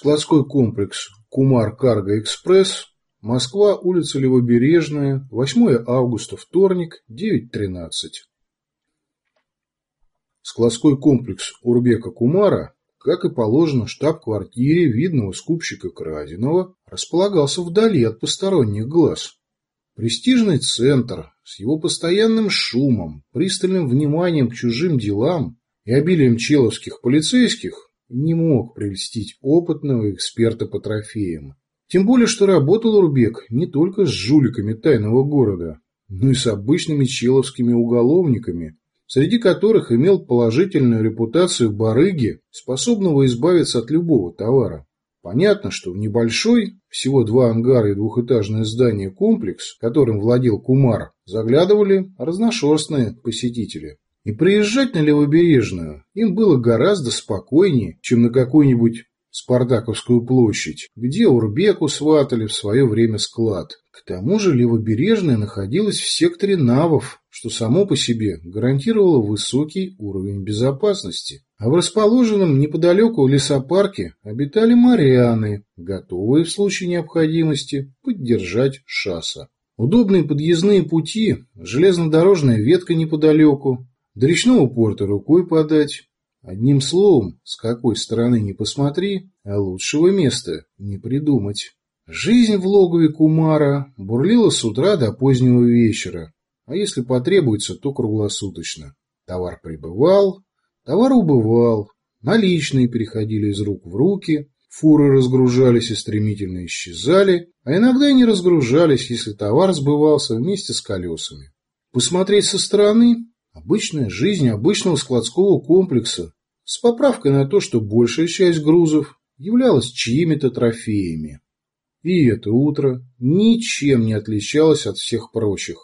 Складской комплекс «Кумар Карго Экспресс», Москва, улица Левобережная, 8 августа, вторник, 9.13. Складской комплекс Урбека Кумара, как и положено штаб-квартире видного скупщика краденого, располагался вдали от посторонних глаз. Престижный центр с его постоянным шумом, пристальным вниманием к чужим делам и обилием человских полицейских не мог прельстить опытного эксперта по трофеям. Тем более, что работал Урбек не только с жуликами тайного города, но и с обычными человскими уголовниками, среди которых имел положительную репутацию барыги, способного избавиться от любого товара. Понятно, что в небольшой, всего два ангара и двухэтажное здание комплекс, которым владел Кумар, заглядывали разношерстные посетители. И приезжать на Левобережную им было гораздо спокойнее, чем на какую-нибудь Спартаковскую площадь, где Урбеку сватали в свое время склад. К тому же Левобережная находилась в секторе Навов, что само по себе гарантировало высокий уровень безопасности. А в расположенном неподалеку лесопарке обитали моряны, готовые в случае необходимости поддержать шасса. Удобные подъездные пути, железнодорожная ветка неподалеку, до речного порта рукой подать. Одним словом, с какой стороны ни посмотри, а лучшего места не придумать. Жизнь в логове Кумара бурлила с утра до позднего вечера, а если потребуется, то круглосуточно. Товар прибывал, товар убывал, наличные переходили из рук в руки, фуры разгружались и стремительно исчезали, а иногда и не разгружались, если товар сбывался вместе с колесами. Посмотреть со стороны Обычная жизнь обычного складского комплекса, с поправкой на то, что большая часть грузов являлась чьими-то трофеями. И это утро ничем не отличалось от всех прочих.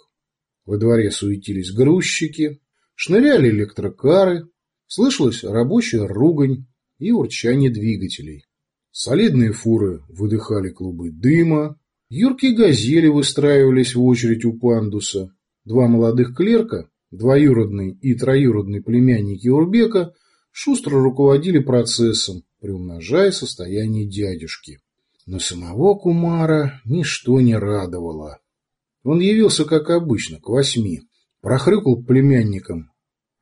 Во дворе суетились грузчики, шныряли электрокары, слышалась рабочая ругань и урчание двигателей. Солидные фуры выдыхали клубы дыма, юркие газели выстраивались в очередь у пандуса. Два молодых клерка Двоюродный и троюродный племянники Урбека шустро руководили процессом, приумножая состояние дядюшки. Но самого Кумара ничто не радовало. Он явился, как обычно, к восьми, прохрюкал племянникам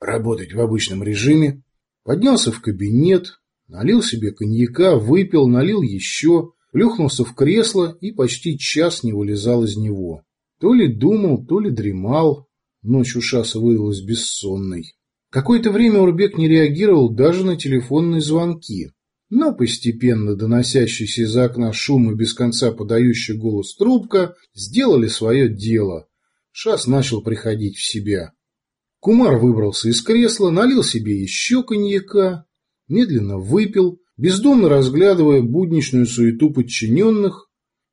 работать в обычном режиме, поднялся в кабинет, налил себе коньяка, выпил, налил еще, плюхнулся в кресло и почти час не вылезал из него. То ли думал, то ли дремал, Ночь у Шаса выдалась бессонной. Какое-то время Урбек не реагировал даже на телефонные звонки. Но постепенно доносящийся из окна шум и без конца подающий голос трубка сделали свое дело. Шас начал приходить в себя. Кумар выбрался из кресла, налил себе еще коньяка, медленно выпил, бездумно разглядывая будничную суету подчиненных,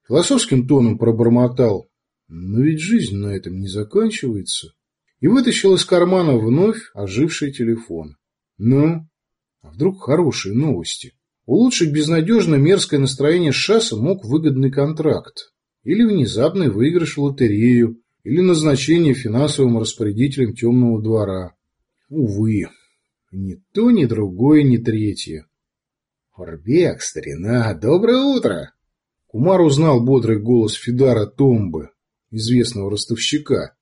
философским тоном пробормотал. Но ведь жизнь на этом не заканчивается и вытащил из кармана вновь оживший телефон. Ну, а вдруг хорошие новости? Улучшить безнадежно мерзкое настроение Шаса мог выгодный контракт, или внезапный выигрыш в лотерею, или назначение финансовым распорядителем темного двора. Увы, ни то, ни другое, ни третье. «Орбек, старина, доброе утро!» Кумар узнал бодрый голос Фидара Томбы, известного ростовщика,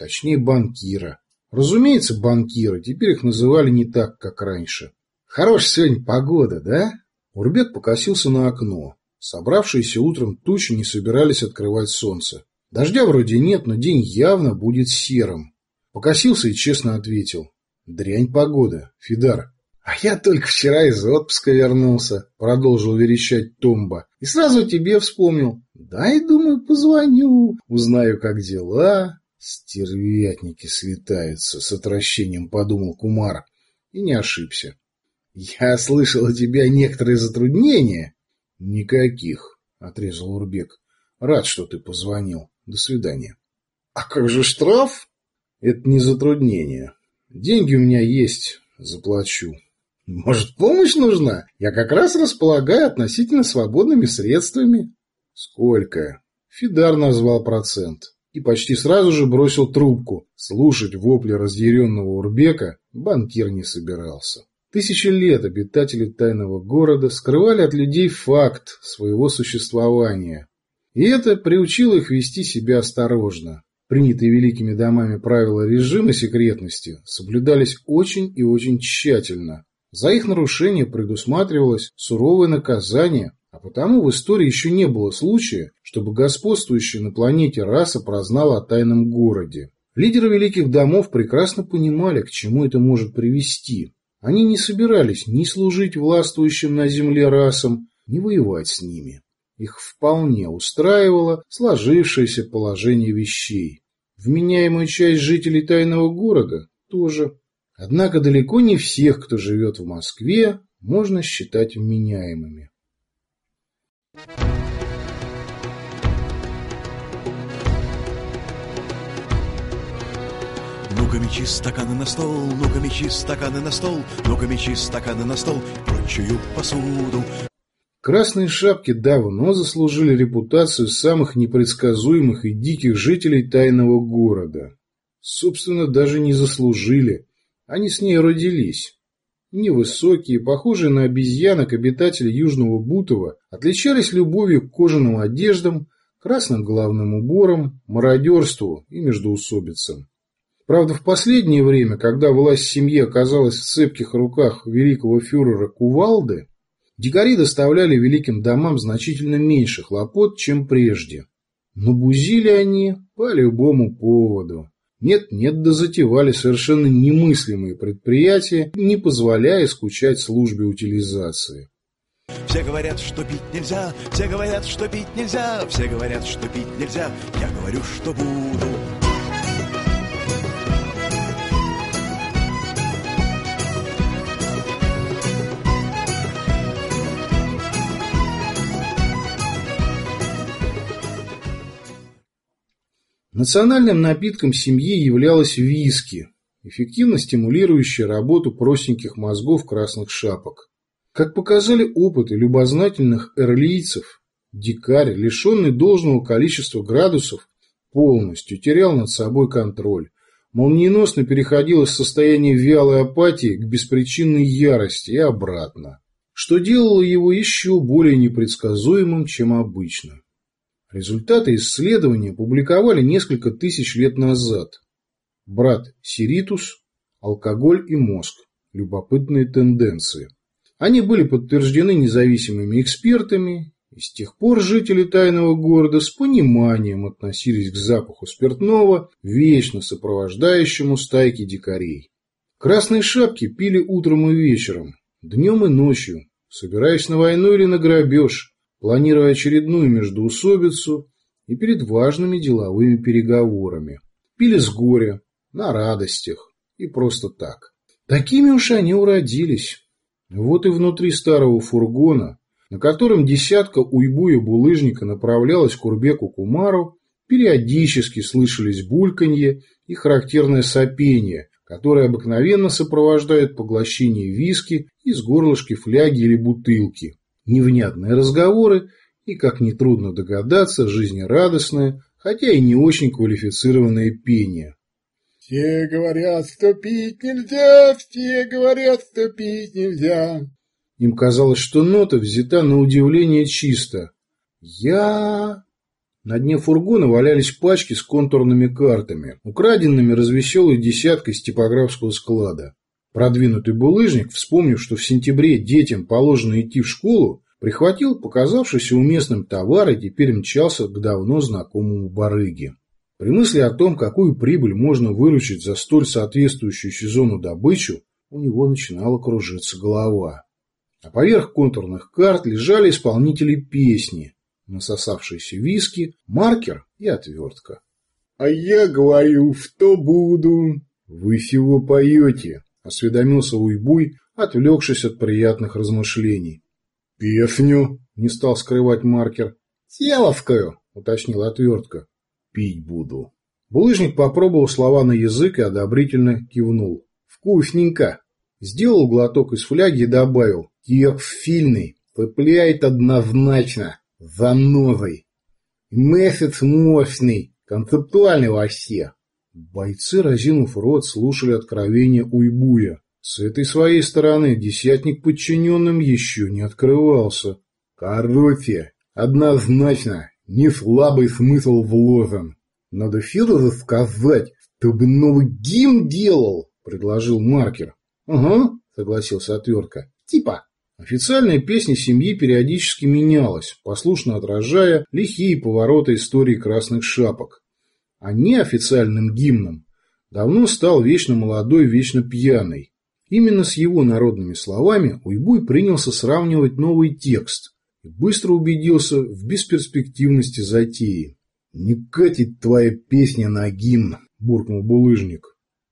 Точнее, банкира. Разумеется, банкиры. Теперь их называли не так, как раньше. Хорошая сегодня погода, да? Урбек покосился на окно. Собравшиеся утром тучи не собирались открывать солнце. Дождя вроде нет, но день явно будет серым. Покосился и честно ответил. Дрянь погода, Фидар. А я только вчера из отпуска вернулся, продолжил верещать Томба. И сразу тебе вспомнил. Дай, думаю, позвоню, узнаю, как дела. Стервятники слетаются, с отвращением подумал Кумар. И не ошибся. Я слышал у тебя некоторые затруднения. Никаких, отрезал Урбек. Рад, что ты позвонил. До свидания. А как же штраф? Это не затруднение. Деньги у меня есть, заплачу. Может, помощь нужна? Я как раз располагаю относительно свободными средствами. Сколько? Фидар назвал процент и почти сразу же бросил трубку. Слушать вопли разъяренного Урбека банкир не собирался. Тысячи лет обитатели тайного города скрывали от людей факт своего существования. И это приучило их вести себя осторожно. Принятые великими домами правила режима секретности соблюдались очень и очень тщательно. За их нарушение предусматривалось суровое наказание, а потому в истории еще не было случая, чтобы господствующая на планете раса прознала о тайном городе. Лидеры великих домов прекрасно понимали, к чему это может привести. Они не собирались ни служить властвующим на земле расам, ни воевать с ними. Их вполне устраивало сложившееся положение вещей. Вменяемая часть жителей тайного города тоже. Однако далеко не всех, кто живет в Москве, можно считать вменяемыми. Ну-ка мечи стаканы на стол, ну-ка мечи стаканы на стол, ну-ка мечи стаканы на стол, прочую посуду. Красные шапки давно заслужили репутацию самых непредсказуемых и диких жителей тайного города. Собственно, даже не заслужили. Они с ней родились. Невысокие, похожие на обезьянок обитатели Южного Бутова отличались любовью к кожаным одеждам, красным головным уборам, мародерству и междоусобицам. Правда, в последнее время, когда власть семьи оказалась в цепких руках великого фюрера Кувалды, Дикари доставляли великим домам значительно меньше хлопот, чем прежде. Но бузили они по любому поводу. Нет-нет, да затевали совершенно немыслимые предприятия, не позволяя скучать службе утилизации. Все говорят, что пить нельзя, все говорят, что пить нельзя, все говорят, что пить нельзя. Я говорю, что буду. Национальным напитком семьи являлось виски, эффективно стимулирующее работу простеньких мозгов красных шапок. Как показали опыты любознательных эрлийцев, дикарь, лишенный должного количества градусов, полностью терял над собой контроль, молниеносно переходил из состояния вялой апатии к беспричинной ярости и обратно, что делало его еще более непредсказуемым, чем обычно. Результаты исследования публиковали несколько тысяч лет назад. Брат Сиритус, алкоголь и мозг. Любопытные тенденции. Они были подтверждены независимыми экспертами, и с тех пор жители тайного города с пониманием относились к запаху спиртного, вечно сопровождающему стайки дикарей. Красные шапки пили утром и вечером, днем и ночью, собираясь на войну или на грабеж, планируя очередную междоусобицу и перед важными деловыми переговорами. Пили с горя, на радостях и просто так. Такими уж они уродились. Вот и внутри старого фургона, на котором десятка уйбуя булыжника направлялась к Урбеку Кумару, периодически слышались бульканье и характерное сопение, которое обыкновенно сопровождает поглощение виски из горлышки фляги или бутылки невнятные разговоры и, как нетрудно догадаться, жизнерадостное, хотя и не очень квалифицированное пение. «Все говорят, что пить нельзя, все говорят, что пить нельзя». Им казалось, что нота взята на удивление чисто. «Я...» На дне фургона валялись пачки с контурными картами, украденными развеселой десяткой с типографского склада. Продвинутый булыжник, вспомнив, что в сентябре детям положено идти в школу, прихватил показавшийся уместным товар и теперь мчался к давно знакомому барыге. При мысли о том, какую прибыль можно выручить за столь соответствующую сезону добычу, у него начинала кружиться голова. А поверх контурных карт лежали исполнители песни, насосавшиеся виски, маркер и отвертка. «А я говорю, что буду!» «Вы всего поете!» – осведомился Уйбуй, отвлекшись от приятных размышлений. «Песню?» – не стал скрывать маркер. «Селовскую!» – уточнила отвертка. «Пить буду». Булыжник попробовал слова на язык и одобрительно кивнул. «Вкусненько!» Сделал глоток из фляги и добавил. «Кефильный, цепляет однозначно, занозой. Месяц мощный, концептуальный вообще». Бойцы, разинув рот, слушали откровения Уйбуя. С этой своей стороны десятник подчиненным еще не открывался. Короче, однозначно, не слабый смысл вложен. Надо Федору сказать, чтобы новый гимн делал, предложил маркер. Ага, согласился отвертка. Типа. Официальная песня семьи периодически менялась, послушно отражая лихие повороты истории красных шапок. А неофициальным гимном давно стал вечно молодой, вечно пьяный. Именно с его народными словами Уйбуй принялся сравнивать новый текст и быстро убедился в бесперспективности затеи. «Не катит твоя песня на гимн», – буркнул булыжник.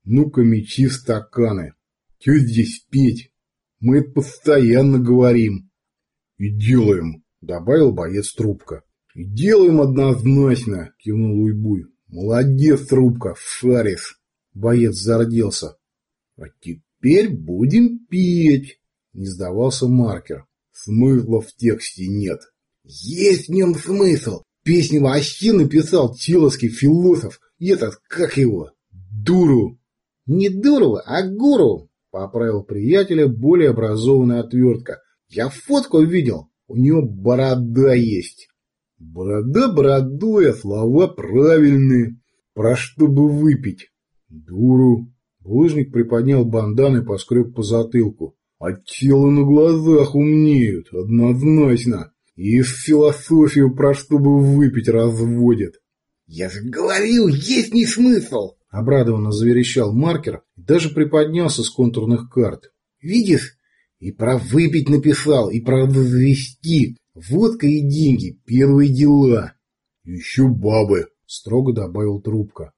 «Ну-ка мечи в стаканы. Че здесь петь? Мы это постоянно говорим». «И делаем», – добавил боец трубка. «И делаем однозначно», – кивнул Уйбуй. «Молодец, трубка, шаришь». Боец зарделся. «А теперь будем петь», – не сдавался маркер. «Смысла в тексте нет». «Есть в нем смысл. Песню вообще написал телоский философ. Этот, как его, дуру». «Не дуру, а гуру», – поправил приятеля более образованная отвертка. «Я фотку видел. У него борода есть». «Борода бородой, а слова правильные. Про что бы выпить?» Дуру. Булыжник приподнял бандан и поскреб по затылку. А тело на глазах умнеют, однозначно. И философию про что бы выпить разводят. Я же говорил, есть не смысл. Обрадованно заверещал маркер и даже приподнялся с контурных карт. Видишь, и про выпить написал, и про развести. Водка и деньги – первые дела. Еще бабы, строго добавил трубка.